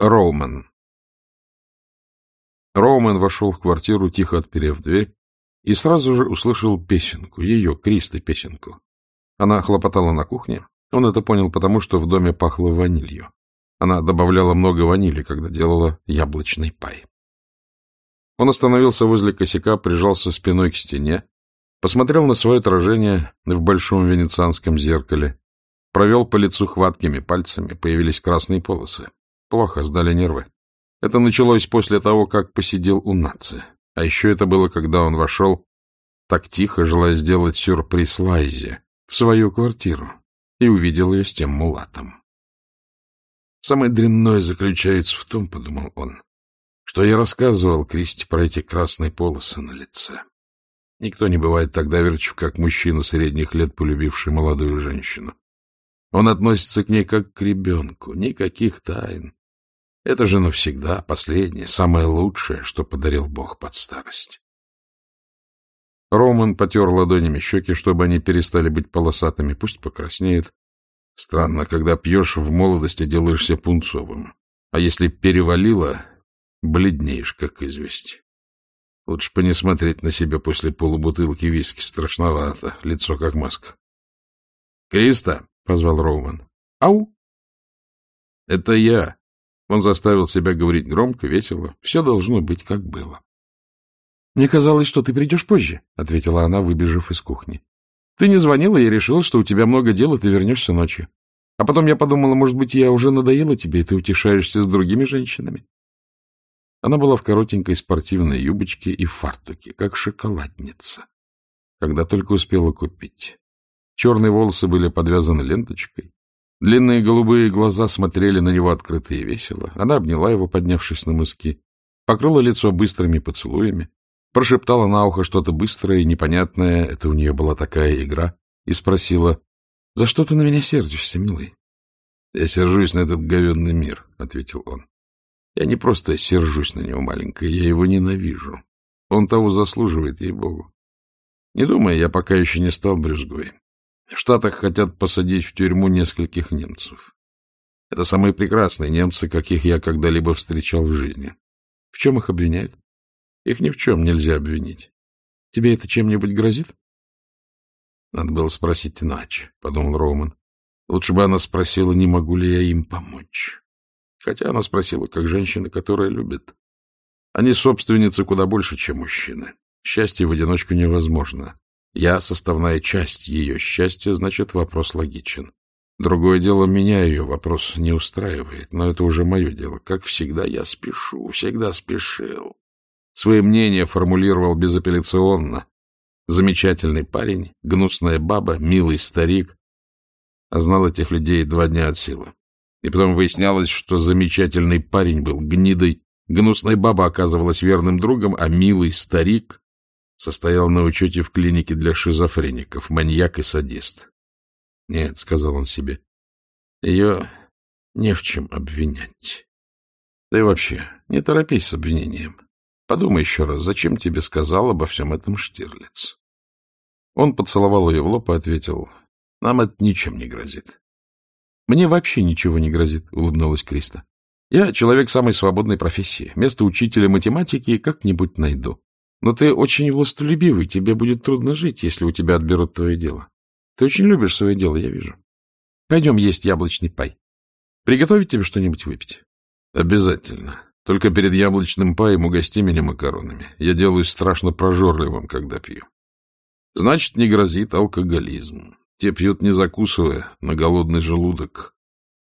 Роуман. Роуман вошел в квартиру, тихо отперев дверь, и сразу же услышал песенку, ее, Кристы, песенку. Она хлопотала на кухне. Он это понял потому, что в доме пахло ванилью. Она добавляла много ванили, когда делала яблочный пай. Он остановился возле косяка, прижался спиной к стене, посмотрел на свое отражение в большом венецианском зеркале, провел по лицу хваткими пальцами, появились красные полосы. Плохо, сдали нервы. Это началось после того, как посидел у нации. А еще это было, когда он вошел так тихо, желая сделать сюрприз Лайзе в свою квартиру, и увидел ее с тем мулатом. Самое дрянное заключается в том, — подумал он, — что я рассказывал Кристи про эти красные полосы на лице. Никто не бывает так доверчив, как мужчина средних лет, полюбивший молодую женщину. Он относится к ней как к ребенку, никаких тайн, это же навсегда последнее, самое лучшее, что подарил Бог под старость. Роман потер ладонями щеки, чтобы они перестали быть полосатыми, пусть покраснеет. Странно, когда пьешь в молодости, делаешься пунцовым. А если перевалило, бледнеешь, как известь. Лучше бы не смотреть на себя после полубутылки виски. Страшновато, лицо как маска. — Криста, — позвал Роуман. — Ау! — Это я, он заставил себя говорить громко, весело. Все должно быть, как было. — Мне казалось, что ты придешь позже, — ответила она, выбежав из кухни. — Ты не звонила, я решила, что у тебя много дел, и ты вернешься ночью. А потом я подумала, может быть, я уже надоела тебе, и ты утешаешься с другими женщинами. Она была в коротенькой спортивной юбочке и фартуке, как шоколадница, когда только успела купить. Черные волосы были подвязаны ленточкой, Длинные голубые глаза смотрели на него открыто и весело. Она обняла его, поднявшись на мыски, покрыла лицо быстрыми поцелуями, прошептала на ухо что-то быстрое и непонятное, это у нее была такая игра, и спросила, — За что ты на меня сердишься, милый? — Я сержусь на этот говенный мир, — ответил он. — Я не просто сержусь на него, маленькая, я его ненавижу. Он того заслуживает, ей-богу. Не думай, я пока еще не стал брюзгой. В Штатах хотят посадить в тюрьму нескольких немцев. Это самые прекрасные немцы, каких я когда-либо встречал в жизни. В чем их обвиняют? Их ни в чем нельзя обвинить. Тебе это чем-нибудь грозит? Надо было спросить иначе, — подумал Роман. Лучше бы она спросила, не могу ли я им помочь. Хотя она спросила, как женщина, которая любит. Они собственницы куда больше, чем мужчины. Счастье в одиночку невозможно. Я — составная часть ее счастья, значит, вопрос логичен. Другое дело, меня ее вопрос не устраивает, но это уже мое дело. Как всегда, я спешу, всегда спешил. Свои мнения формулировал безапелляционно. Замечательный парень, гнусная баба, милый старик. А знал этих людей два дня от силы. И потом выяснялось, что замечательный парень был гнидой, гнусная баба оказывалась верным другом, а милый старик состоял на учете в клинике для шизофреников, маньяк и садист. Нет, — сказал он себе, — ее не в чем обвинять. Да и вообще, не торопись с обвинением. Подумай еще раз, зачем тебе сказал обо всем этом Штирлиц? Он поцеловал ее в лоб и ответил, — Нам это ничем не грозит. — Мне вообще ничего не грозит, — улыбнулась Криста. — Я человек самой свободной профессии. Место учителя математики как-нибудь найду. Но ты очень властолюбивый, тебе будет трудно жить, если у тебя отберут твое дело. Ты очень любишь свое дело, я вижу. Пойдем есть яблочный пай. Приготовить тебе что-нибудь выпить? Обязательно. Только перед яблочным паем угости меня макаронами. Я делаюсь страшно прожорливым, когда пью. Значит, не грозит алкоголизм. Те пьют не закусывая, на голодный желудок.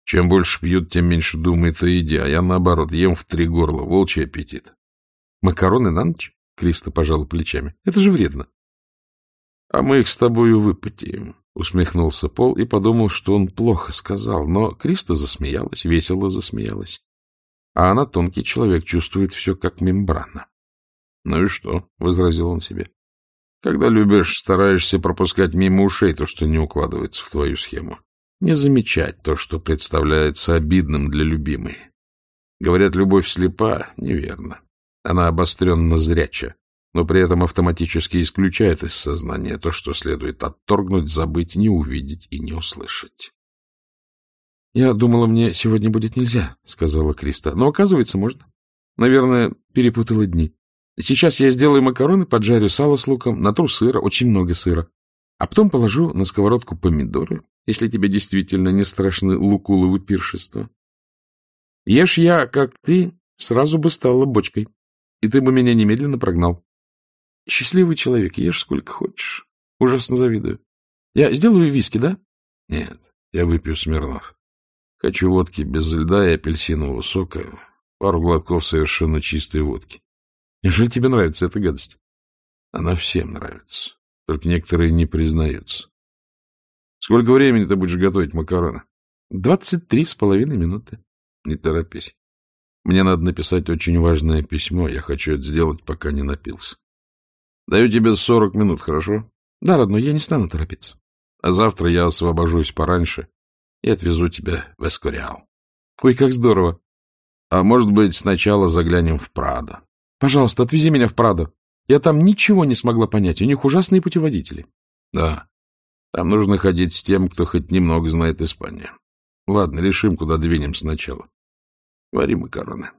Чем больше пьют, тем меньше думает о еде, а я, наоборот, ем в три горла, волчий аппетит. Макароны на ночь? Криста пожала плечами. — Это же вредно. — А мы их с тобою выпотеем, — усмехнулся Пол и подумал, что он плохо сказал. Но Криста засмеялась, весело засмеялась. А она, тонкий человек, чувствует все как мембрана. — Ну и что? — возразил он себе. — Когда любишь, стараешься пропускать мимо ушей то, что не укладывается в твою схему. Не замечать то, что представляется обидным для любимой. Говорят, любовь слепа. Неверно. Она обостренно зряча, но при этом автоматически исключает из сознания то, что следует отторгнуть, забыть, не увидеть и не услышать. — Я думала, мне сегодня будет нельзя, — сказала Криста. — Но, оказывается, можно. Наверное, перепутала дни. Сейчас я сделаю макароны, поджарю сало с луком, натру сыра, очень много сыра. А потом положу на сковородку помидоры, если тебе действительно не страшны лукуловы пиршества. Ешь я, как ты, сразу бы стала бочкой, и ты бы меня немедленно прогнал. Счастливый человек, ешь сколько хочешь. Ужасно завидую. Я сделаю виски, да? Нет, я выпью Смирнов. Хочу водки без льда и апельсинового сока, пару глотков совершенно чистой водки. Неужели тебе нравится эта гадость? Она всем нравится. Только некоторые не признаются. Сколько времени ты будешь готовить макароны? Двадцать три с половиной минуты. Не торопись. Мне надо написать очень важное письмо. Я хочу это сделать, пока не напился. Даю тебе сорок минут, хорошо? Да, родной, я не стану торопиться. А завтра я освобожусь пораньше и отвезу тебя в Эскориал. Ой, как здорово. А может быть, сначала заглянем в Прадо. Пожалуйста, отвези меня в Прадо. Я там ничего не смогла понять. У них ужасные путеводители. Да. Там нужно ходить с тем, кто хоть немного знает Испанию. Ладно, решим, куда двинем сначала. Вари макароны.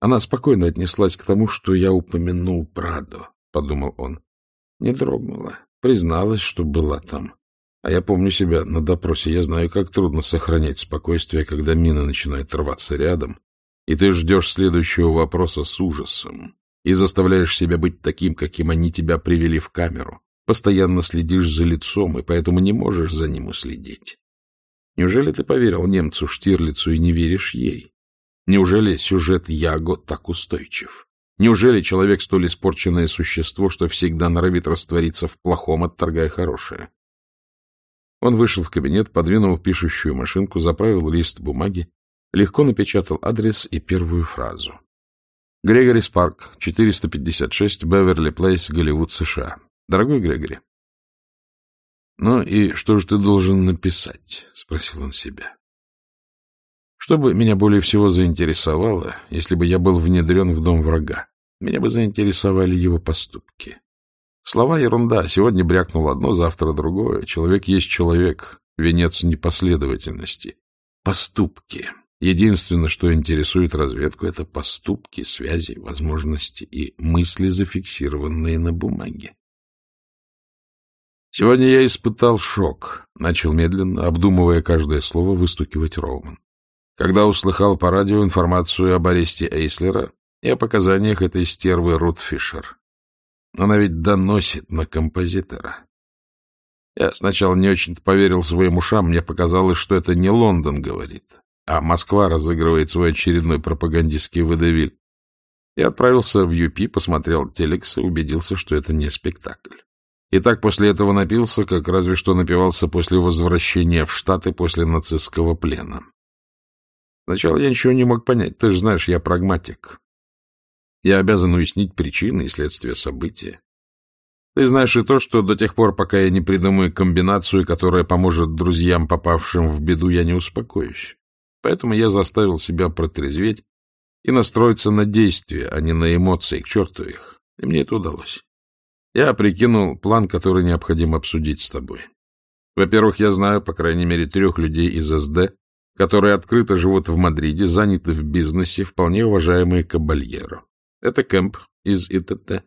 Она спокойно отнеслась к тому, что я упомянул Прадо, — подумал он. Не дрогнула, призналась, что была там. А я помню себя на допросе. Я знаю, как трудно сохранять спокойствие, когда мина начинает рваться рядом, и ты ждешь следующего вопроса с ужасом и заставляешь себя быть таким, каким они тебя привели в камеру. Постоянно следишь за лицом, и поэтому не можешь за ним уследить. Неужели ты поверил немцу Штирлицу и не веришь ей? Неужели сюжет Яго так устойчив? Неужели человек столь испорченное существо, что всегда норовит раствориться в плохом, отторгая хорошее? Он вышел в кабинет, подвинул пишущую машинку, заправил лист бумаги, легко напечатал адрес и первую фразу. Грегори Спарк, 456, Беверли Плейс, Голливуд, США. Дорогой Грегори. — Ну и что же ты должен написать? — спросил он себя. Что бы меня более всего заинтересовало, если бы я был внедрен в дом врага? Меня бы заинтересовали его поступки. Слова — ерунда. Сегодня брякнул одно, завтра другое. Человек есть человек, венец непоследовательности. Поступки. Единственное, что интересует разведку, это поступки, связи, возможности и мысли, зафиксированные на бумаге. Сегодня я испытал шок, начал медленно, обдумывая каждое слово, выстукивать Роуман. Когда услыхал по радио информацию об аресте Эйслера и о показаниях этой стервы Рут Фишер. Она ведь доносит на композитора. Я сначала не очень-то поверил своим ушам, мне показалось, что это не Лондон говорит, а Москва разыгрывает свой очередной пропагандистский выдавиль. Я отправился в ЮПИ, посмотрел телекс и убедился, что это не спектакль. И так после этого напился, как разве что напивался после возвращения в Штаты после нацистского плена. Сначала я ничего не мог понять. Ты же знаешь, я прагматик. Я обязан уяснить причины и следствия события. Ты знаешь и то, что до тех пор, пока я не придумаю комбинацию, которая поможет друзьям, попавшим в беду, я не успокоюсь. Поэтому я заставил себя протрезветь и настроиться на действия, а не на эмоции, к черту их. И мне это удалось. Я прикинул план, который необходимо обсудить с тобой. Во-первых, я знаю, по крайней мере, трех людей из СД, которые открыто живут в Мадриде, заняты в бизнесе, вполне уважаемые кабальеро. Это Кэмп из ИТТ,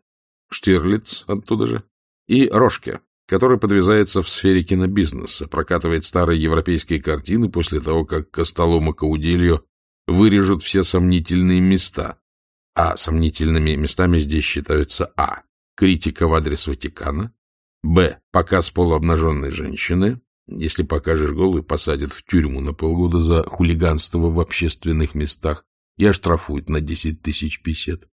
Штирлиц оттуда же, и Рошке, который подвязается в сфере кинобизнеса, прокатывает старые европейские картины после того, как Костолома Каудильо вырежут все сомнительные места. А сомнительными местами здесь считаются А. Критика в адрес Ватикана, Б. Показ полуобнаженной женщины, если покажешь голую, посадят в тюрьму на полгода за хулиганство в общественных местах и оштрафуют на 10 тысяч писет.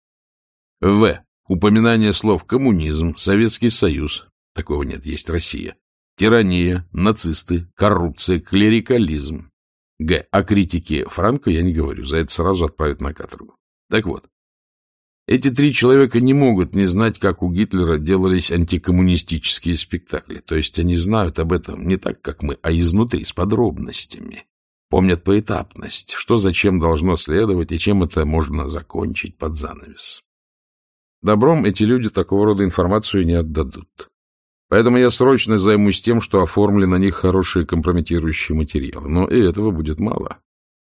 В. Упоминание слов «коммунизм», «Советский Союз». Такого нет, есть Россия. Тирания, нацисты, коррупция, клерикализм. Г. О критике Франко я не говорю, за это сразу отправят на каторгу. Так вот, эти три человека не могут не знать, как у Гитлера делались антикоммунистические спектакли. То есть они знают об этом не так, как мы, а изнутри, с подробностями. Помнят поэтапность, что зачем должно следовать и чем это можно закончить под занавес. Добром эти люди такого рода информацию не отдадут. Поэтому я срочно займусь тем, что оформлю на них хорошие компрометирующие материалы. Но и этого будет мало.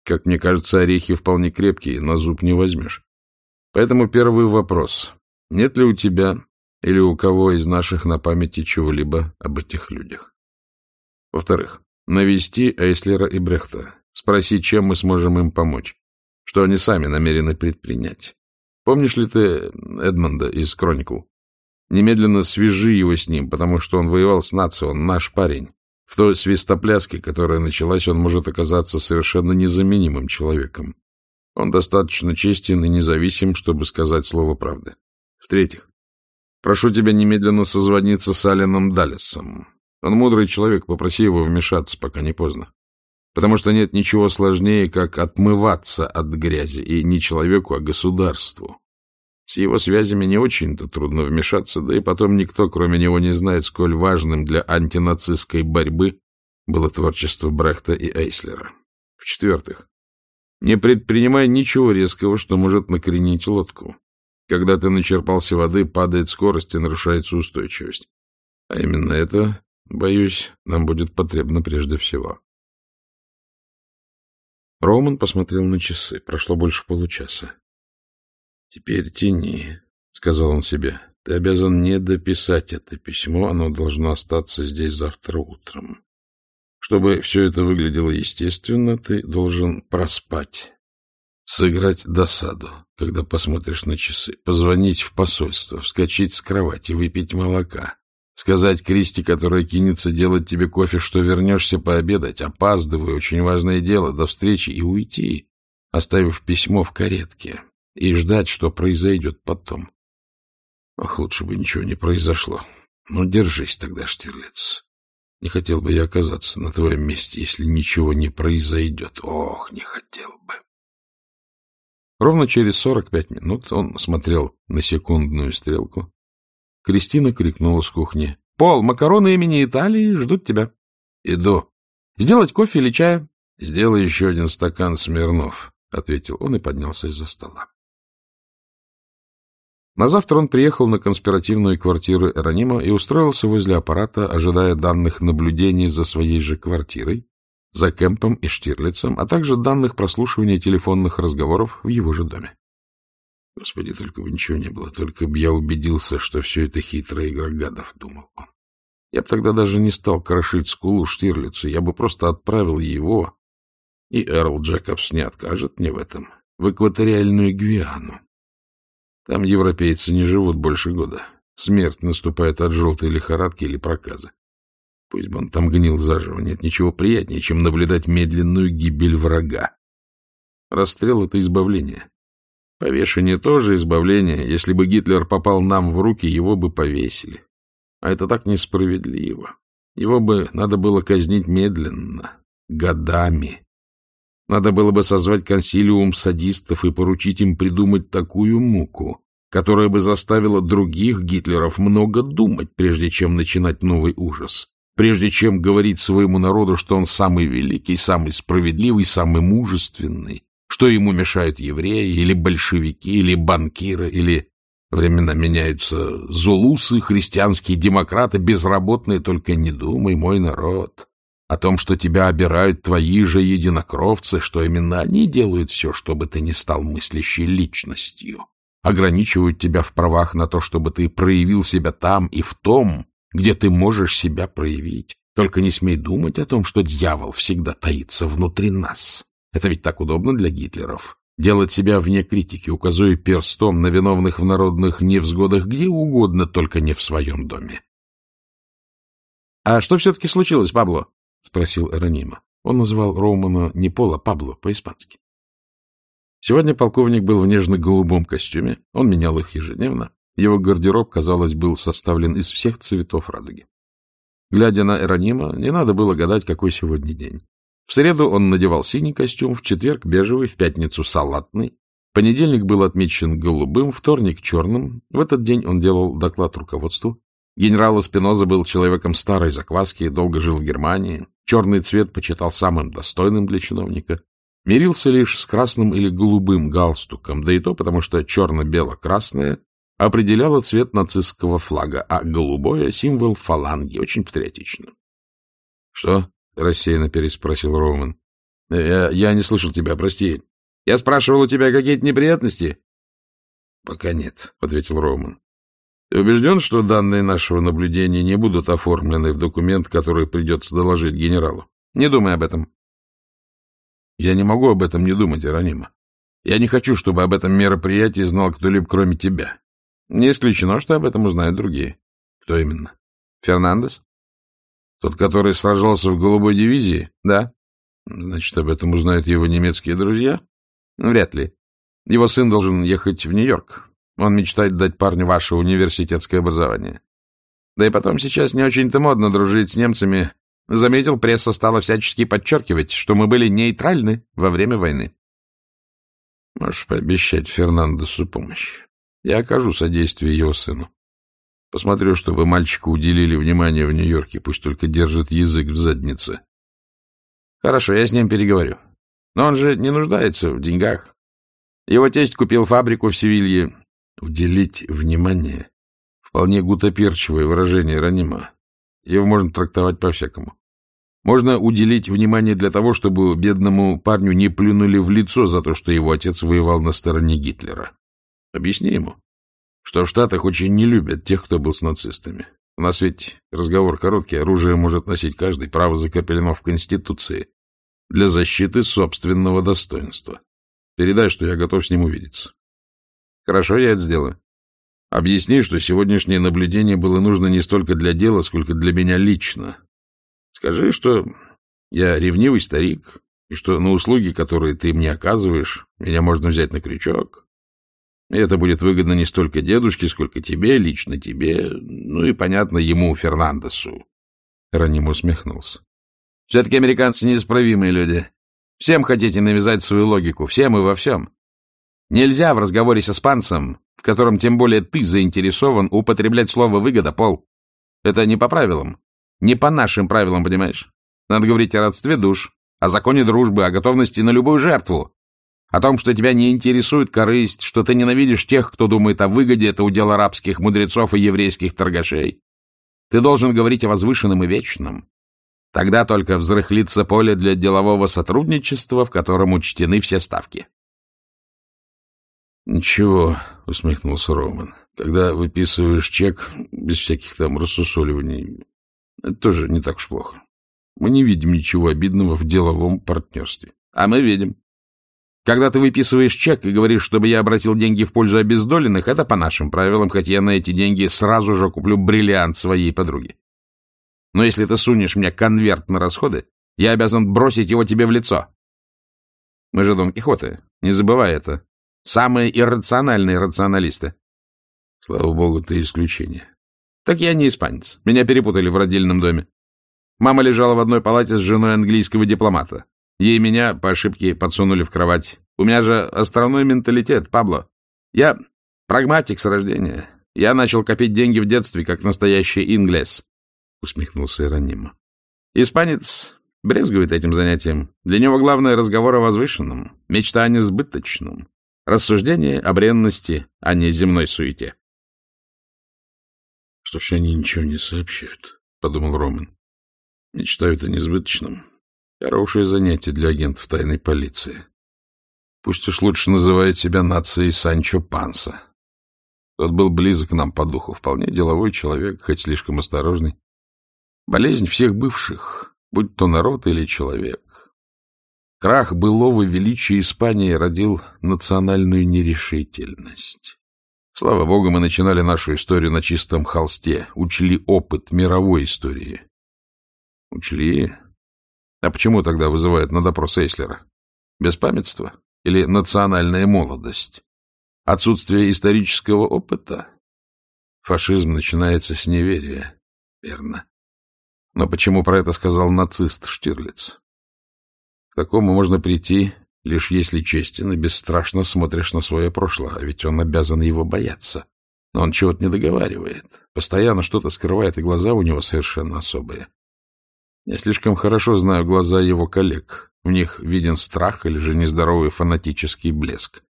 Как мне кажется, орехи вполне крепкие, на зуб не возьмешь. Поэтому первый вопрос. Нет ли у тебя или у кого из наших на памяти чего-либо об этих людях? Во-вторых, навести Эйслера и Брехта. Спроси, чем мы сможем им помочь. Что они сами намерены предпринять. Помнишь ли ты Эдмонда из «Кроникл»? Немедленно свяжи его с ним, потому что он воевал с нацией, он наш парень. В той свистопляске, которая началась, он может оказаться совершенно незаменимым человеком. Он достаточно честен и независим, чтобы сказать слово правды. В-третьих, прошу тебя немедленно созвониться с Аленом Даллесом. Он мудрый человек, попроси его вмешаться, пока не поздно. Потому что нет ничего сложнее, как отмываться от грязи, и не человеку, а государству. С его связями не очень-то трудно вмешаться, да и потом никто, кроме него, не знает, сколь важным для антинацистской борьбы было творчество Брехта и Эйслера. В-четвертых, не предпринимай ничего резкого, что может накренить лодку. Когда ты начерпался воды, падает скорость и нарушается устойчивость. А именно это, боюсь, нам будет потребно прежде всего. Роман посмотрел на часы. Прошло больше получаса. Теперь тяни, — сказал он себе. — Ты обязан не дописать это письмо, оно должно остаться здесь завтра утром. Чтобы все это выглядело естественно, ты должен проспать, сыграть досаду, когда посмотришь на часы, позвонить в посольство, вскочить с кровати, выпить молока, сказать Кристи, которая кинется делать тебе кофе, что вернешься пообедать, опаздывай, очень важное дело, до встречи, и уйти, оставив письмо в каретке и ждать, что произойдет потом. Ох, лучше бы ничего не произошло. Ну, держись тогда, Штирлиц. Не хотел бы я оказаться на твоем месте, если ничего не произойдет. Ох, не хотел бы. Ровно через сорок пять минут он смотрел на секундную стрелку. Кристина крикнула с кухни. — Пол, макароны имени Италии ждут тебя. — Иду. — Сделать кофе или чая? — Сделай еще один стакан Смирнов, — ответил он и поднялся из-за стола. На завтра он приехал на конспиративную квартиру Эронима и устроился возле аппарата, ожидая данных наблюдений за своей же квартирой, за Кемпом и Штирлицем, а также данных прослушивания телефонных разговоров в его же доме. Господи, только бы ничего не было, только бы я убедился, что все это хитрая игра гадов, — думал он. Я бы тогда даже не стал крошить скулу Штирлицу, я бы просто отправил его, и Эрл Джекобс не откажет мне в этом, в экваториальную Гвиану. Там европейцы не живут больше года. Смерть наступает от желтой лихорадки или проказа. Пусть бы он там гнил заживо, нет ничего приятнее, чем наблюдать медленную гибель врага. Расстрел — это избавление. Повешение тоже избавление. Если бы Гитлер попал нам в руки, его бы повесили. А это так несправедливо. Его бы надо было казнить медленно, годами. Надо было бы созвать консилиум садистов и поручить им придумать такую муку, которая бы заставила других Гитлеров много думать, прежде чем начинать новый ужас, прежде чем говорить своему народу, что он самый великий, самый справедливый, самый мужественный, что ему мешают евреи или большевики, или банкиры, или времена меняются зулусы, христианские демократы, безработные, только не думай, мой народ о том, что тебя обирают твои же единокровцы, что именно они делают все, чтобы ты не стал мыслящей личностью, ограничивают тебя в правах на то, чтобы ты проявил себя там и в том, где ты можешь себя проявить. Только не смей думать о том, что дьявол всегда таится внутри нас. Это ведь так удобно для Гитлеров. Делать себя вне критики, указывая перстом на виновных в народных невзгодах где угодно, только не в своем доме. — А что все-таки случилось, Пабло? — спросил Эронима. Он называл Роумана не Пола, а Пабло по-испански. Сегодня полковник был в нежно-голубом костюме, он менял их ежедневно. Его гардероб, казалось, был составлен из всех цветов радуги. Глядя на Эронима, не надо было гадать, какой сегодня день. В среду он надевал синий костюм, в четверг — бежевый, в пятницу — салатный. Понедельник был отмечен голубым, вторник — черным. В этот день он делал доклад руководству. Генерал Эспиноза был человеком старой закваски, долго жил в Германии. Черный цвет почитал самым достойным для чиновника. Мирился лишь с красным или голубым галстуком, да и то потому, что черно-бело-красное определяло цвет нацистского флага, а голубое — символ фаланги. Очень патриотично. — Что? — рассеянно переспросил Роуман. — я, я не слышал тебя, прости. Я спрашивал у тебя какие-то неприятности? — Пока нет, — ответил Роуман. — Ты убежден, что данные нашего наблюдения не будут оформлены в документ, который придется доложить генералу? Не думай об этом. — Я не могу об этом не думать, Иронима. Я не хочу, чтобы об этом мероприятии знал кто-либо, кроме тебя. Не исключено, что об этом узнают другие. Кто именно? Фернандес? Тот, который сражался в голубой дивизии? Да. Значит, об этом узнают его немецкие друзья? Вряд ли. Его сын должен ехать в Нью-Йорк. Он мечтает дать парню ваше университетское образование. Да и потом сейчас не очень-то модно дружить с немцами. Заметил, пресса стала всячески подчеркивать, что мы были нейтральны во время войны. Можешь пообещать Фернандесу помощь. Я окажу содействие его сыну. Посмотрю, чтобы мальчику уделили внимание в Нью-Йорке, пусть только держит язык в заднице. Хорошо, я с ним переговорю. Но он же не нуждается в деньгах. Его тесть купил фабрику в Севилье. Уделить внимание — вполне гутоперчивое выражение ранима. Его можно трактовать по-всякому. Можно уделить внимание для того, чтобы бедному парню не плюнули в лицо за то, что его отец воевал на стороне Гитлера. Объясни ему, что в Штатах очень не любят тех, кто был с нацистами. У нас ведь разговор короткий, оружие может носить каждый, право закреплено в Конституции для защиты собственного достоинства. Передай, что я готов с ним увидеться. Хорошо, я это сделаю. Объясни, что сегодняшнее наблюдение было нужно не столько для дела, сколько для меня лично, Скажи, что я ревнивый старик, и что на услуги, которые ты мне оказываешь, меня можно взять на крючок. И это будет выгодно не столько дедушке, сколько тебе, лично тебе, ну и, понятно, ему, Фернандесу. Раним усмехнулся. Все-таки американцы неисправимые люди. Всем хотите навязать свою логику, всем и во всем. Нельзя в разговоре с испанцем, в котором тем более ты заинтересован, употреблять слово «выгода», Пол. Это не по правилам. Не по нашим правилам, понимаешь? Надо говорить о родстве душ, о законе дружбы, о готовности на любую жертву. О том, что тебя не интересует корысть, что ты ненавидишь тех, кто думает о выгоде, это удел арабских мудрецов и еврейских торгашей. Ты должен говорить о возвышенном и вечном. Тогда только взрыхлится поле для делового сотрудничества, в котором учтены все ставки. — Ничего, — усмехнулся Роман, — когда выписываешь чек без всяких там рассусоливаний, это тоже не так уж плохо. Мы не видим ничего обидного в деловом партнерстве. А мы видим. Когда ты выписываешь чек и говоришь, чтобы я обратил деньги в пользу обездоленных, это по нашим правилам, хоть я на эти деньги сразу же куплю бриллиант своей подруги. Но если ты сунешь мне конверт на расходы, я обязан бросить его тебе в лицо. Мы же Дон Кихоты, не забывай это. Самые иррациональные рационалисты. Слава богу, ты исключение. Так я не испанец. Меня перепутали в родильном доме. Мама лежала в одной палате с женой английского дипломата. Ей меня по ошибке подсунули в кровать. У меня же островной менталитет, Пабло. Я прагматик с рождения. Я начал копить деньги в детстве, как настоящий инглес. Усмехнулся Иронима. Испанец брезгует этим занятием. Для него главное разговор о возвышенном, мечта о несбыточном, рассуждение о бренности, а не земной суете. Что ж они ничего не сообщают, — подумал Роман. Мечтают о несбыточном. Хорошее занятие для агентов тайной полиции. Пусть уж лучше называет себя нацией Санчо Панса. Тот был близок к нам по духу, вполне деловой человек, хоть слишком осторожный. Болезнь всех бывших, будь то народ или человек. Крах былого величия Испании родил национальную нерешительность. Слава богу, мы начинали нашу историю на чистом холсте, учли опыт мировой истории. Учли? А почему тогда вызывают на допрос Эйслера? Беспамятство? Или национальная молодость? Отсутствие исторического опыта? Фашизм начинается с неверия. Верно. Но почему про это сказал нацист Штирлиц? К такому можно прийти, лишь если честен и бесстрашно смотришь на свое прошлое, а ведь он обязан его бояться. Но он чего-то не договаривает, постоянно что-то скрывает, и глаза у него совершенно особые. Я слишком хорошо знаю глаза его коллег. В них виден страх или же нездоровый фанатический блеск.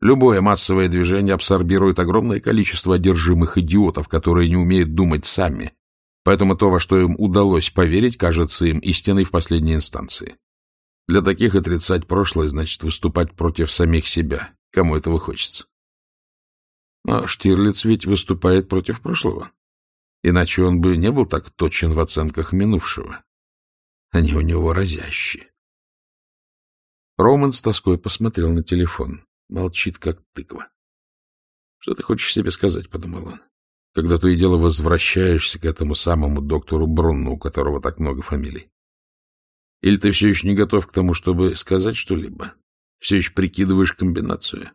Любое массовое движение абсорбирует огромное количество одержимых идиотов, которые не умеют думать сами. Поэтому то, во что им удалось поверить, кажется им истиной в последней инстанции. Для таких отрицать прошлое значит выступать против самих себя, кому этого хочется. Но Штирлиц ведь выступает против прошлого. Иначе он бы не был так точен в оценках минувшего. Они у него разящие. Роман с тоской посмотрел на телефон. Молчит, как тыква. — Что ты хочешь себе сказать? — подумал он. — Когда то и дело возвращаешься к этому самому доктору Брунну, у которого так много фамилий. Или ты все еще не готов к тому, чтобы сказать что-либо? Все еще прикидываешь комбинацию?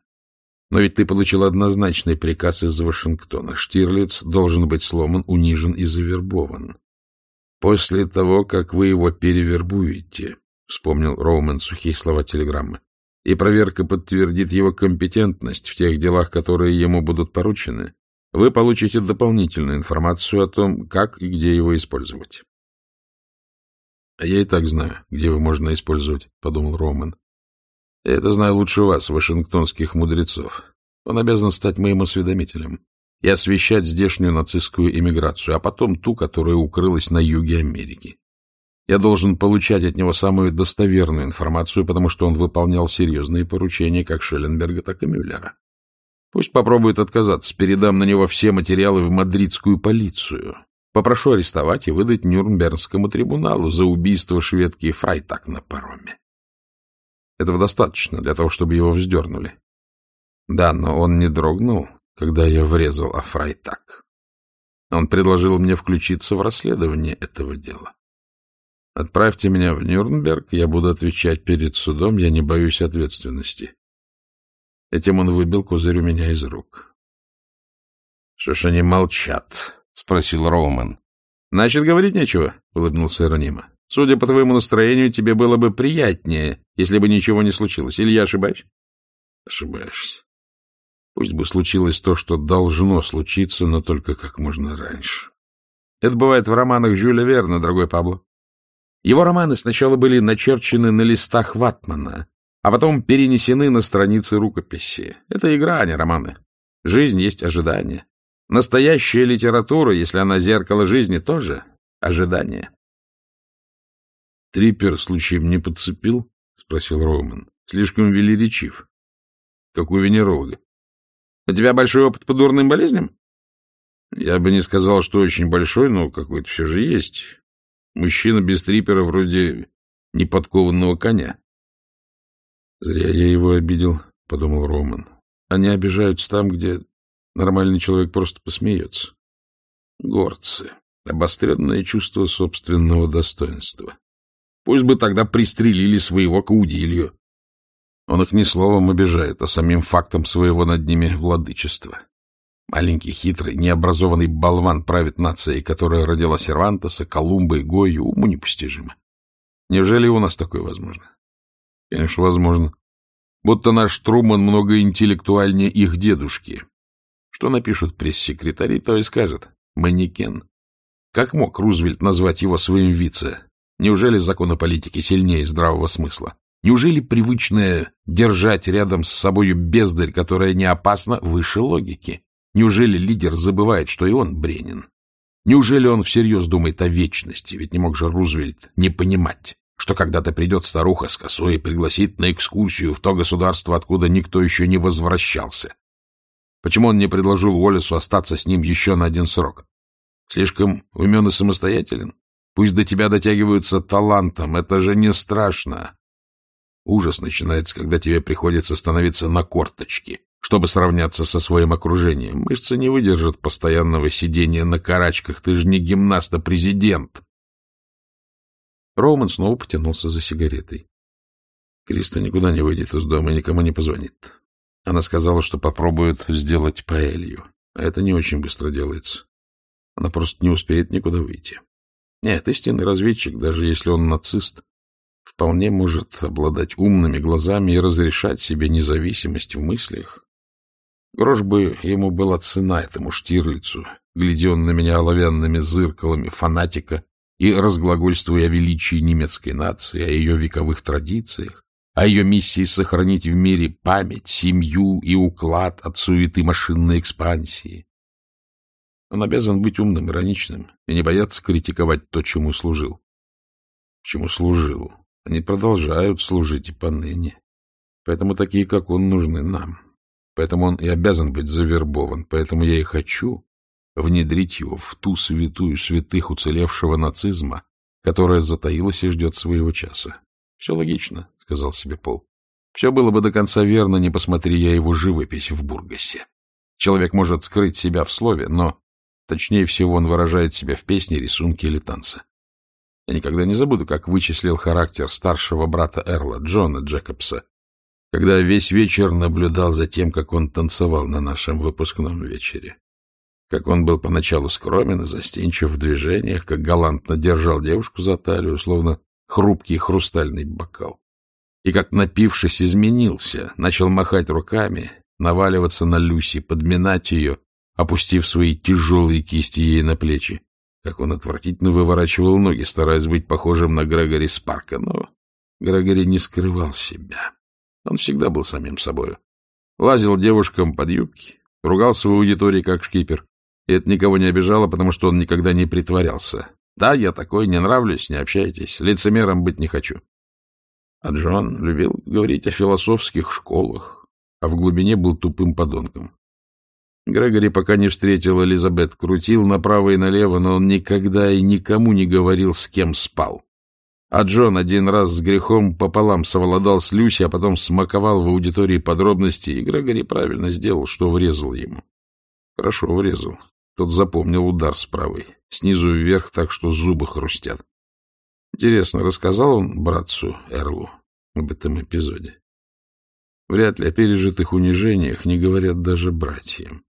Но ведь ты получил однозначный приказ из Вашингтона. Штирлиц должен быть сломан, унижен и завербован. После того, как вы его перевербуете, — вспомнил Роумен сухие слова телеграммы, и проверка подтвердит его компетентность в тех делах, которые ему будут поручены, вы получите дополнительную информацию о том, как и где его использовать. — А я и так знаю, где его можно использовать, — подумал Роман. — Я это знаю лучше вас, вашингтонских мудрецов. Он обязан стать моим осведомителем и освещать здешнюю нацистскую эмиграцию, а потом ту, которая укрылась на юге Америки. Я должен получать от него самую достоверную информацию, потому что он выполнял серьезные поручения как Шелленберга, так и Мюллера. Пусть попробует отказаться, передам на него все материалы в мадридскую полицию. Попрошу арестовать и выдать Нюрнбергскому трибуналу за убийство шведки Фрайтак на пароме. Этого достаточно для того, чтобы его вздернули. Да, но он не дрогнул, когда я врезал о Фрайтак. Он предложил мне включиться в расследование этого дела. Отправьте меня в Нюрнберг, я буду отвечать перед судом, я не боюсь ответственности. Этим он выбил козырь у меня из рук. — Что ж они молчат? — спросил Роуман. — Значит, говорить нечего, — улыбнулся Иронима. — Судя по твоему настроению, тебе было бы приятнее, если бы ничего не случилось. Или я ошибаюсь? — Ошибаешься. Пусть бы случилось то, что должно случиться, но только как можно раньше. Это бывает в романах Жюля Верна, дорогой Пабло. Его романы сначала были начерчены на листах ватмана, а потом перенесены на страницы рукописи. Это игра, а не романы. Жизнь есть ожидание. Настоящая литература, если она зеркало жизни, тоже ожидание. — Триппер случаем не подцепил? — спросил Роуман. — Слишком велеречив. Как у венеролога. — У тебя большой опыт по дурным болезням? — Я бы не сказал, что очень большой, но какой-то все же есть. Мужчина без трипера вроде неподкованного коня. Зря я его обидел, — подумал Роман. Они обижаются там, где нормальный человек просто посмеется. Горцы. Обостренное чувство собственного достоинства. Пусть бы тогда пристрелили своего каудилью. Он их не словом обижает, а самим фактом своего над ними владычества. Маленький, хитрый, необразованный болван правит нацией, которая родила Сервантеса, Колумба и Гойю, уму непостижимо. Неужели у нас такое возможно? Конечно, возможно. Будто наш Труман много интеллектуальнее их дедушки. Что напишут пресс-секретари, то и скажет. Манекен. Как мог Рузвельт назвать его своим вице? Неужели законы политики сильнее здравого смысла? Неужели привычное держать рядом с собою бездарь, которая не опасна, выше логики? Неужели лидер забывает, что и он бренен? Неужели он всерьез думает о вечности? Ведь не мог же Рузвельт не понимать, что когда-то придет старуха с косой и пригласит на экскурсию в то государство, откуда никто еще не возвращался. Почему он не предложил Уоллесу остаться с ним еще на один срок? Слишком умен и самостоятелен? Пусть до тебя дотягиваются талантом, это же не страшно. Ужас начинается, когда тебе приходится становиться на корточки, чтобы сравняться со своим окружением. Мышцы не выдержат постоянного сидения на карачках. Ты же не гимнаст, а президент. Роуман снова потянулся за сигаретой. Криста никуда не выйдет из дома и никому не позвонит. Она сказала, что попробует сделать паэлью. А это не очень быстро делается. Она просто не успеет никуда выйти. Нет, истинный разведчик, даже если он нацист, вполне может обладать умными глазами и разрешать себе независимость в мыслях, Грош бы ему была цена этому Штирлицу, глядя он на меня оловянными зыркалами фанатика и разглагольствуя о величии немецкой нации, о ее вековых традициях, о ее миссии сохранить в мире память, семью и уклад от суеты машинной экспансии. Он обязан быть умным, ироничным и не бояться критиковать то, чему служил. Чему служил. Они продолжают служить и поныне. Поэтому такие, как он, нужны нам. Поэтому он и обязан быть завербован. Поэтому я и хочу внедрить его в ту святую святых уцелевшего нацизма, которая затаилась и ждет своего часа. — Все логично, — сказал себе Пол. — Все было бы до конца верно, не посмотри я его живопись в Бургасе. Человек может скрыть себя в слове, но точнее всего он выражает себя в песне, рисунке или танце. Я никогда не забуду, как вычислил характер старшего брата Эрла, Джона Джекобса, когда весь вечер наблюдал за тем, как он танцевал на нашем выпускном вечере. Как он был поначалу скромен и застенчив в движениях, как галантно держал девушку за талию, словно хрупкий хрустальный бокал. И как, напившись, изменился, начал махать руками, наваливаться на Люси, подминать ее, опустив свои тяжелые кисти ей на плечи. Как он отвратительно выворачивал ноги, стараясь быть похожим на Грегори Спарка, но Грегори не скрывал себя. Он всегда был самим собою. Лазил девушкам под юбки, ругался в аудитории как шкипер. И это никого не обижало, потому что он никогда не притворялся. Да, я такой, не нравлюсь, не общайтесь, лицемером быть не хочу. А Джон любил говорить о философских школах, а в глубине был тупым подонком. Грегори пока не встретил Элизабет, крутил направо и налево, но он никогда и никому не говорил, с кем спал. А Джон один раз с грехом пополам совладал с Люси, а потом смаковал в аудитории подробности, и Грегори правильно сделал, что врезал ему. Хорошо врезал. Тот запомнил удар с правой, снизу вверх, так что зубы хрустят. Интересно, рассказал он братцу Эрлу об этом эпизоде? Вряд ли о пережитых унижениях не говорят даже братьям.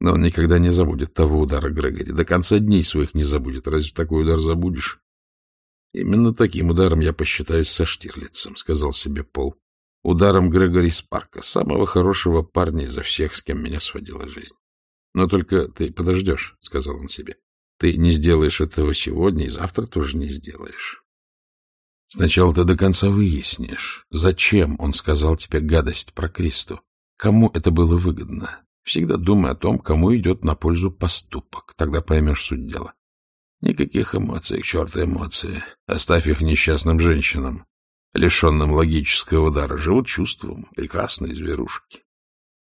Но он никогда не забудет того удара Грегори. До конца дней своих не забудет. Разве такой удар забудешь? Именно таким ударом я посчитаюсь со Штирлицем, — сказал себе Пол. Ударом Грегори Спарка, самого хорошего парня изо всех, с кем меня сводила жизнь. Но только ты подождешь, — сказал он себе. Ты не сделаешь этого сегодня и завтра тоже не сделаешь. Сначала ты до конца выяснишь, зачем он сказал тебе гадость про Кристу. Кому это было выгодно? Всегда думай о том, кому идет на пользу поступок. Тогда поймешь суть дела. Никаких эмоций, к черту эмоции. Оставь их несчастным женщинам, лишенным логического удара. Живут чувством, прекрасные зверушки.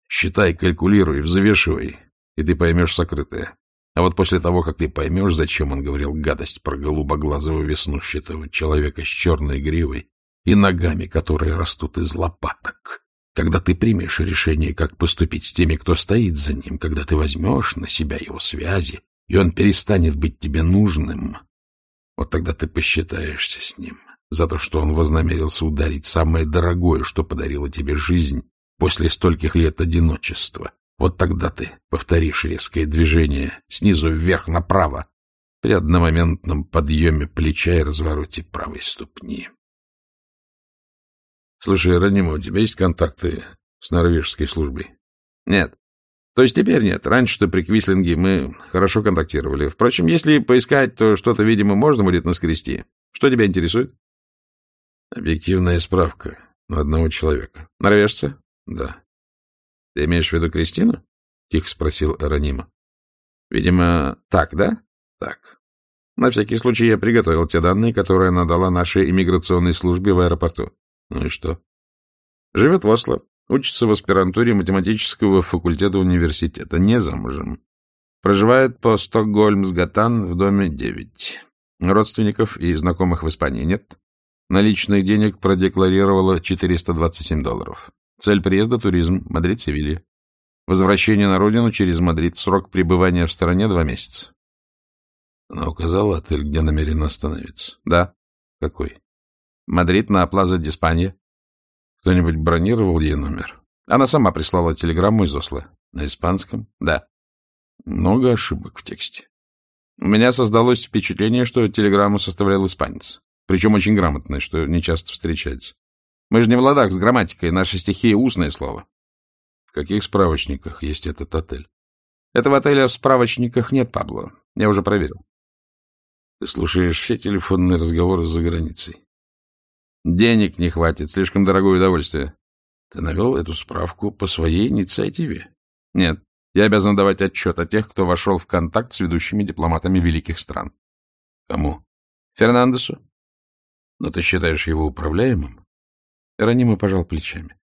Считай, калькулируй, взвешивай, и ты поймешь сокрытое. А вот после того, как ты поймешь, зачем он говорил гадость про голубоглазого веснущатого человека с черной гривой и ногами, которые растут из лопаток, когда ты примешь решение, как поступить с теми, кто стоит за ним, когда ты возьмешь на себя его связи, и он перестанет быть тебе нужным, вот тогда ты посчитаешься с ним за то, что он вознамерился ударить самое дорогое, что подарило тебе жизнь после стольких лет одиночества. Вот тогда ты повторишь резкое движение снизу вверх направо при одномоментном подъеме плеча и развороте правой ступни. — Слушай, Ранима, у тебя есть контакты с норвежской службой? — Нет. То есть теперь нет. Раньше-то при Квислинге мы хорошо контактировали. Впрочем, если поискать, то что-то, видимо, можно будет наскрести. Что тебя интересует? — Объективная справка на одного человека. — Норвежца? — Да. — Ты имеешь в виду Кристину? — тихо спросил Ранима. — Видимо, так, да? — Так. На всякий случай я приготовил те данные, которые она дала нашей иммиграционной службе в аэропорту. Ну и что? Живет в Осло, учится в аспирантуре математического факультета университета, не замужем. Проживает по Стокгольмсгатан в доме 9. Родственников и знакомых в Испании нет. Наличных денег продекларировала 427 долларов. Цель приезда — туризм, Мадрид-Севилья. Возвращение на родину через Мадрид. Срок пребывания в стране — два месяца. Она указала отель, где намерена остановиться? Да. Какой? Мадрид на Плаза Диспанья. Кто-нибудь бронировал ей номер? Она сама прислала телеграмму из Осло. На испанском? Да. Много ошибок в тексте. У меня создалось впечатление, что телеграмму составлял испанец. Причем очень грамотный, что не часто встречается. Мы же не в ладах с грамматикой, наша стихия — устное слово. В каких справочниках есть этот отель? Этого отеля в справочниках нет, Пабло. Я уже проверил. Ты слушаешь все телефонные разговоры за границей. Денег не хватит, слишком дорогое удовольствие. Ты навел эту справку по своей инициативе? Нет, я обязан давать отчет о тех, кто вошел в контакт с ведущими дипломатами великих стран. Кому? Фернандесу. Но ты считаешь его управляемым? Иронима пожал плечами.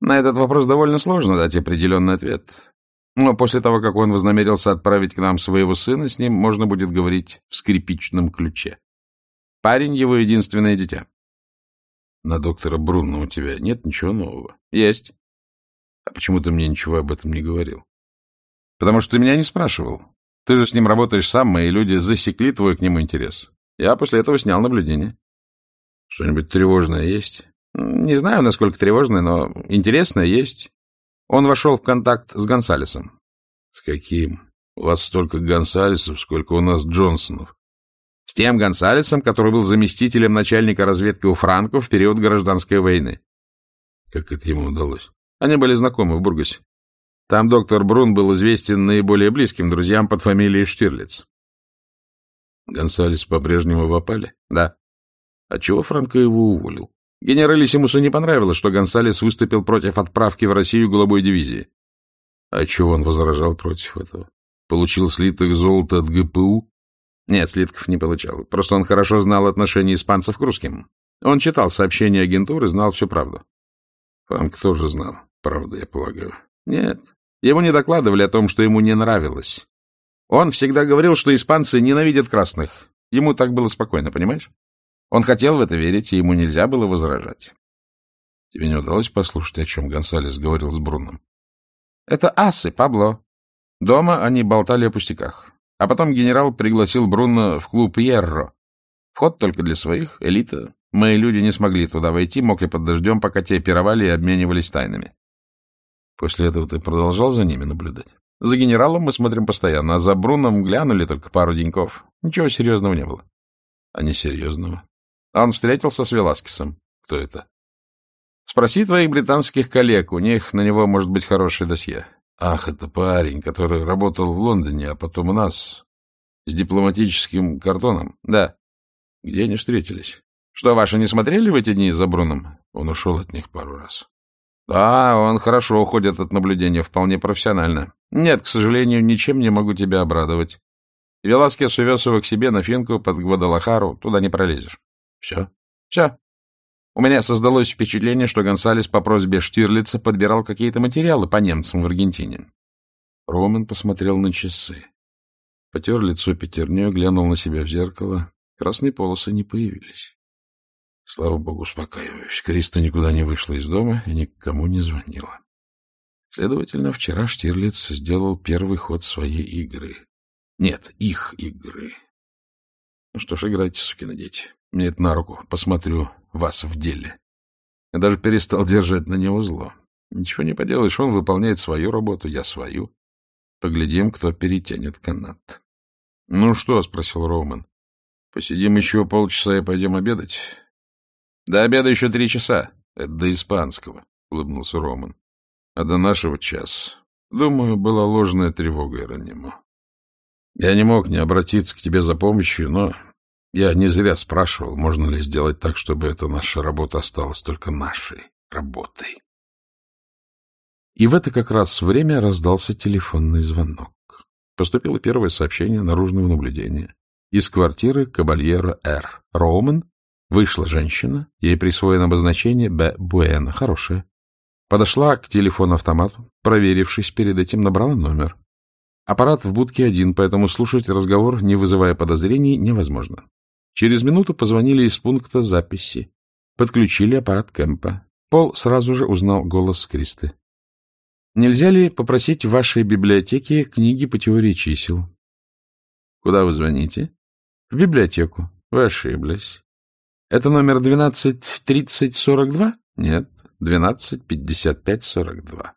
На этот вопрос довольно сложно дать определенный ответ. Но после того, как он вознамерился отправить к нам своего сына, с ним можно будет говорить в скрипичном ключе. Парень — его единственное дитя. На доктора Бруно у тебя нет ничего нового? Есть. А почему ты мне ничего об этом не говорил? Потому что ты меня не спрашивал. Ты же с ним работаешь сам, мои люди засекли твой к нему интерес. Я после этого снял наблюдение. Что-нибудь тревожное есть? Не знаю, насколько тревожное, но интересное есть. Он вошел в контакт с Гонсалесом. С каким? У вас столько Гонсалесов, сколько у нас Джонсонов. С тем Гонсалесом, который был заместителем начальника разведки у Франков в период гражданской войны. Как это ему удалось? Они были знакомы в Бургасе. Там доктор Брун был известен наиболее близким друзьям под фамилией Штирлиц. Гонсалес по-прежнему в опале? Да. Отчего Франко его уволил? Генералиссимусу не понравилось, что Гонсалес выступил против отправки в Россию голубой дивизии. А чего он возражал против этого? Получил слиток золота от ГПУ? Нет, слитков не получал. Просто он хорошо знал отношения испанцев к русским. Он читал сообщения агентуры, знал всю правду. Франк тоже знал правду, я полагаю. Нет, ему не докладывали о том, что ему не нравилось. Он всегда говорил, что испанцы ненавидят красных. Ему так было спокойно, понимаешь? Он хотел в это верить, и ему нельзя было возражать. Тебе не удалось послушать, о чем Гонсалес говорил с Бруном? Это асы, Пабло. Дома они болтали о пустяках. А потом генерал пригласил Бруно в клуб Ерро. Вход только для своих, элита. Мои люди не смогли туда войти, мокли под дождем, пока те пировали и обменивались тайнами. После этого ты продолжал за ними наблюдать? За генералом мы смотрим постоянно, а за Бруном глянули только пару деньков. Ничего серьезного не было. А несерьезного? Он встретился с Веласкесом. Кто это? Спроси твоих британских коллег, у них на него может быть хорошее досье. Ах, это парень, который работал в Лондоне, а потом у нас с дипломатическим картоном? Да. Где они встретились? Что, ваши не смотрели в эти дни за Бруном? Он ушел от них пару раз. Да, он хорошо уходит от наблюдения, вполне профессионально. Нет, к сожалению, ничем не могу тебя обрадовать. Веласкес увез его к себе на финку под Гвадалахару, туда не пролезешь. Все? Все. У меня создалось впечатление, что Гонсалес по просьбе Штирлица подбирал какие-то материалы по немцам в Аргентине. Роман посмотрел на часы. Потер лицо пятерней, глянул на себя в зеркало. Красные полосы не появились. Слава богу, успокаиваюсь. Криста никуда не вышла из дома и никому не звонила. Следовательно, вчера Штирлиц сделал первый ход своей игры. Нет, их игры. Ну что ж, играйте, сукины дети. Мне это на руку. Посмотрю вас в деле. Я даже перестал держать на него зло. Ничего не поделаешь, он выполняет свою работу, я свою. Поглядим, кто перетянет канат. — Ну что? — спросил Роуман. — Посидим еще полчаса и пойдем обедать? — До обеда еще три часа. — Это до испанского, — улыбнулся Роман. — А до нашего час. Думаю, была ложная тревога Ирониму. Я не мог не обратиться к тебе за помощью, но я не зря спрашивал, можно ли сделать так, чтобы эта наша работа осталась только нашей работой. И в это как раз время раздался телефонный звонок. Поступило первое сообщение наружного наблюдения. Из квартиры кабальера Р. Роуман вышла женщина, ей присвоено обозначение Б. Буэна, хорошая. Подошла к телефону-автомату, проверившись перед этим, набрала номер. Аппарат в будке один, поэтому слушать разговор, не вызывая подозрений, невозможно. Через минуту позвонили из пункта записи. Подключили аппарат Кэмпа. Пол сразу же узнал голос Кристы. — Нельзя ли попросить в вашей библиотеке книги по теории чисел? — Куда вы звоните? — В библиотеку. Вы ошиблись. — Это номер 123042? — Нет, 125542.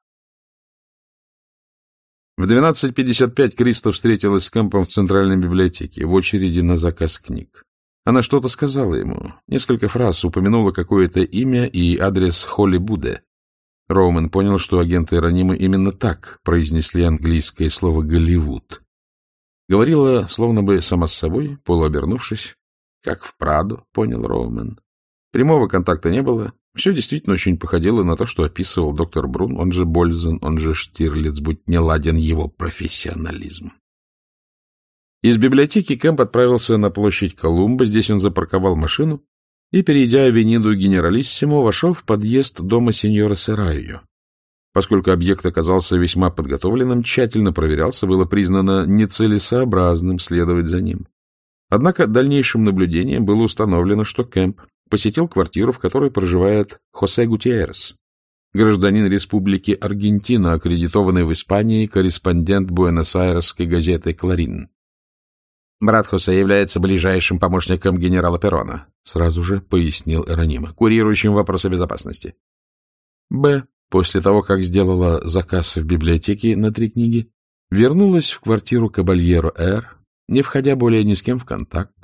В 12.55 Криста встретилась с Кэмпом в Центральной библиотеке в очереди на заказ книг. Она что-то сказала ему, несколько фраз, упомянула какое-то имя и адрес Холли Буде. Роумен понял, что агенты Иронимы именно так произнесли английское слово «Голливуд». Говорила, словно бы сама с собой, полуобернувшись, как в Прадо, понял Роумен. Прямого контакта не было. Все действительно очень походило на то, что описывал доктор Брун, он же Бользен, он же Штирлиц, будь не ладен его профессионализм. Из библиотеки Кэмп отправился на площадь Колумба. Здесь он запарковал машину и, перейдя авениду Генералиссимо, вошел в подъезд дома сеньора Серайо. Поскольку объект оказался весьма подготовленным, тщательно проверялся, было признано нецелесообразным следовать за ним. Однако дальнейшим наблюдением было установлено, что Кэмп посетил квартиру, в которой проживает Хосе Гутиерес, гражданин Республики Аргентина, аккредитованный в Испании корреспондент Буэнос-Айресской газеты «Кларин». Брат Хосе является ближайшим помощником генерала Перона, сразу же пояснил Эронима, курирующим вопросы безопасности. Б после того, как сделала заказ в библиотеке на три книги, вернулась в квартиру Кабальеро Р, не входя более ни с кем в контакт,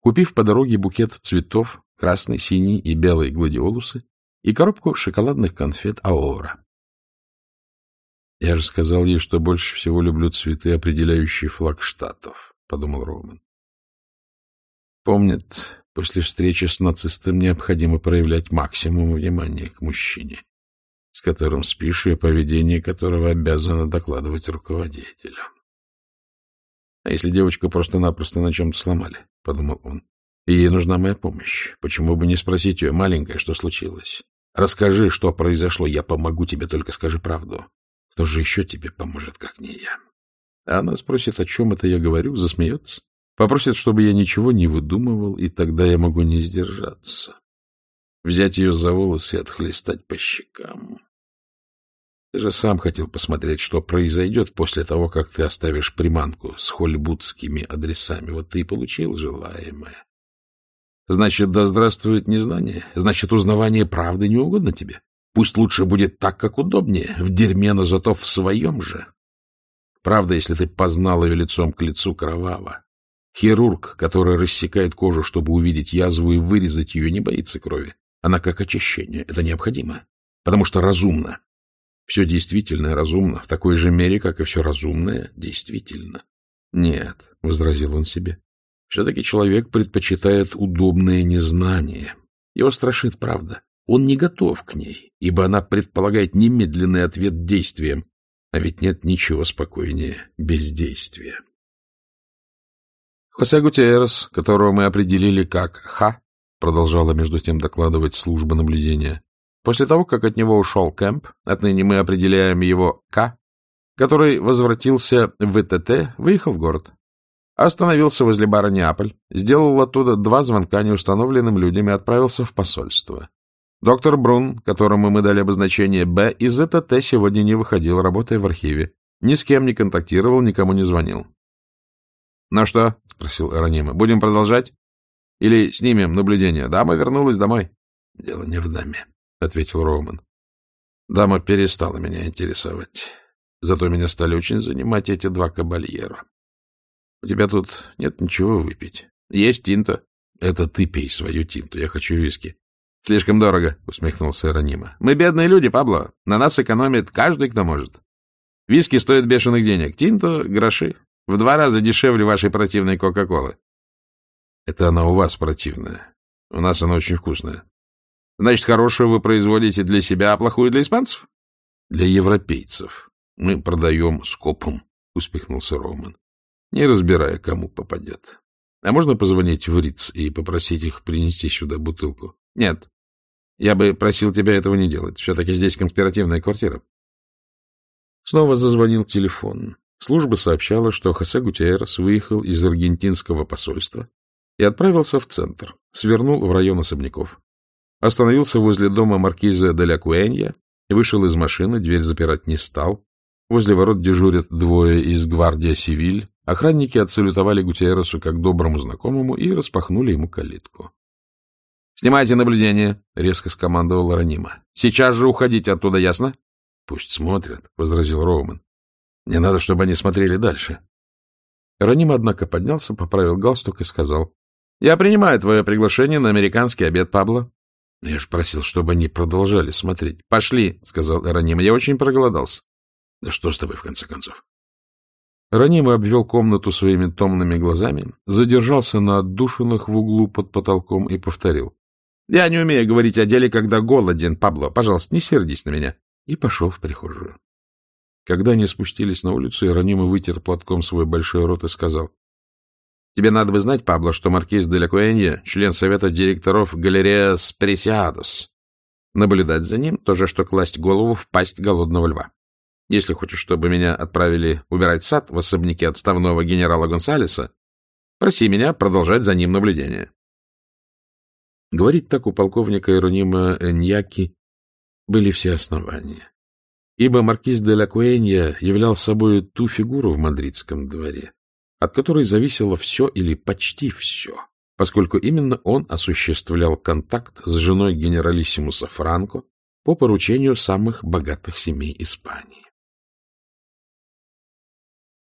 купив по дороге букет цветов, красный, синий и белый гладиолусы и коробку шоколадных конфет Аора. — Я же сказал ей, что больше всего люблю цветы, определяющие флаг штатов, — подумал Роман. Помнит, после встречи с нацистом необходимо проявлять максимум внимания к мужчине с которым спишь и поведение которого обязана докладывать руководителю. — А если девочку просто-напросто на чем-то сломали? — подумал он. — И ей нужна моя помощь. Почему бы не спросить ее, маленькая, что случилось? Расскажи, что произошло, я помогу тебе, только скажи правду. Кто же еще тебе поможет, как не я? А она спросит, о чем это я говорю, засмеется, попросит, чтобы я ничего не выдумывал, и тогда я могу не сдержаться взять ее за волосы и отхлестать по щекам. Ты же сам хотел посмотреть, что произойдет после того, как ты оставишь приманку с хольбутскими адресами. Вот ты и получил желаемое. Значит, да здравствует незнание. Значит, узнавание правды не угодно тебе. Пусть лучше будет так, как удобнее, в дерьме, но зато в своем же. Правда, если ты познал ее лицом к лицу кроваво. Хирург, который рассекает кожу, чтобы увидеть язву и вырезать ее, не боится крови. Она как очищение. Это необходимо. Потому что разумно. Все действительно разумно, в такой же мере, как и все разумное действительно. Нет, — возразил он себе, — все-таки человек предпочитает удобное незнание. Его страшит правда. Он не готов к ней, ибо она предполагает немедленный ответ действием, а ведь нет ничего спокойнее бездействия. Хосе Гутиеррес, которого мы определили как Ха, продолжала между тем докладывать служба наблюдения. После того, как от него ушел Кэмп, отныне мы определяем его К, который возвратился в ВТТ, выехал в город. Остановился возле бара Неаполь, сделал оттуда два звонка неустановленным людям и отправился в посольство. Доктор Брун, которому мы дали обозначение Б, из ЭТТ сегодня не выходил, работая в архиве. Ни с кем не контактировал, никому не звонил. — Ну что? — спросил Эронима. — Будем продолжать? Или снимем наблюдение? Дама вернулась домой. — Дело не в даме, — ответил Роуман. Дама перестала меня интересовать. Зато меня стали очень занимать эти два кабальера. У тебя тут нет ничего выпить. Есть тинта. Это ты пей свою тинту. Я хочу виски. Слишком дорого, — усмехнулся Иронима. Мы бедные люди, Пабло. На нас экономит каждый, кто может. Виски стоят бешеных денег. Тинто — гроши. В два раза дешевле вашей противной Кока-Колы. Это она у вас противная. У нас она очень вкусная. Значит, хорошую вы производите для себя, а плохую для испанцев? Для европейцев. Мы продаем скопом, успехнулся Роман, не разбирая, кому попадет. А можно позвонить в Риц и попросить их принести сюда бутылку? Нет. Я бы просил тебя этого не делать. Все-таки здесь конспиративная квартира. Снова зазвонил телефон. Служба сообщала, что Хосе Гутиеррес выехал из аргентинского посольства и отправился в центр, свернул в район особняков. Остановился возле дома маркиза де ля Куэнья, вышел из машины, дверь запирать не стал. Возле ворот дежурят двое из гвардия Сивиль. Охранники отсалютовали Гутиерресу как доброму знакомому и распахнули ему калитку. — Снимайте наблюдение, — резко скомандовал Ранима. — Сейчас же уходите оттуда, ясно? — Пусть смотрят, — возразил Роуман. — Мне надо, чтобы они смотрели дальше. Раним, однако, поднялся, поправил галстук и сказал. Я принимаю твое приглашение на американский обед, Пабло. — Я же просил, чтобы они продолжали смотреть. — Пошли, — сказал Эронима. — Я очень проголодался. — Да что с тобой, в конце концов? Ранима обвел комнату своими томными глазами, задержался на отдушинах в углу под потолком и повторил. — Я не умею говорить о деле, когда голоден, Пабло. Пожалуйста, не сердись на меня. И пошел в прихожую. Когда они спустились на улицу, Иеронима вытер платком свой большой рот и сказал. — Тебе надо бы знать, Пабло, что маркиз де ла член совета директоров Галереас Пресиадос. Наблюдать за ним — то же, что класть голову в пасть голодного льва. Если хочешь, чтобы меня отправили убирать сад в особняке отставного генерала Гонсалеса, проси меня продолжать за ним наблюдение. Говорить так у полковника Иеронима Эньяки были все основания. Ибо маркиз де ла Куэнья являл собой ту фигуру в мадридском дворе, от которой зависело все или почти все, поскольку именно он осуществлял контакт с женой генералиссимуса Франко по поручению самых богатых семей Испании.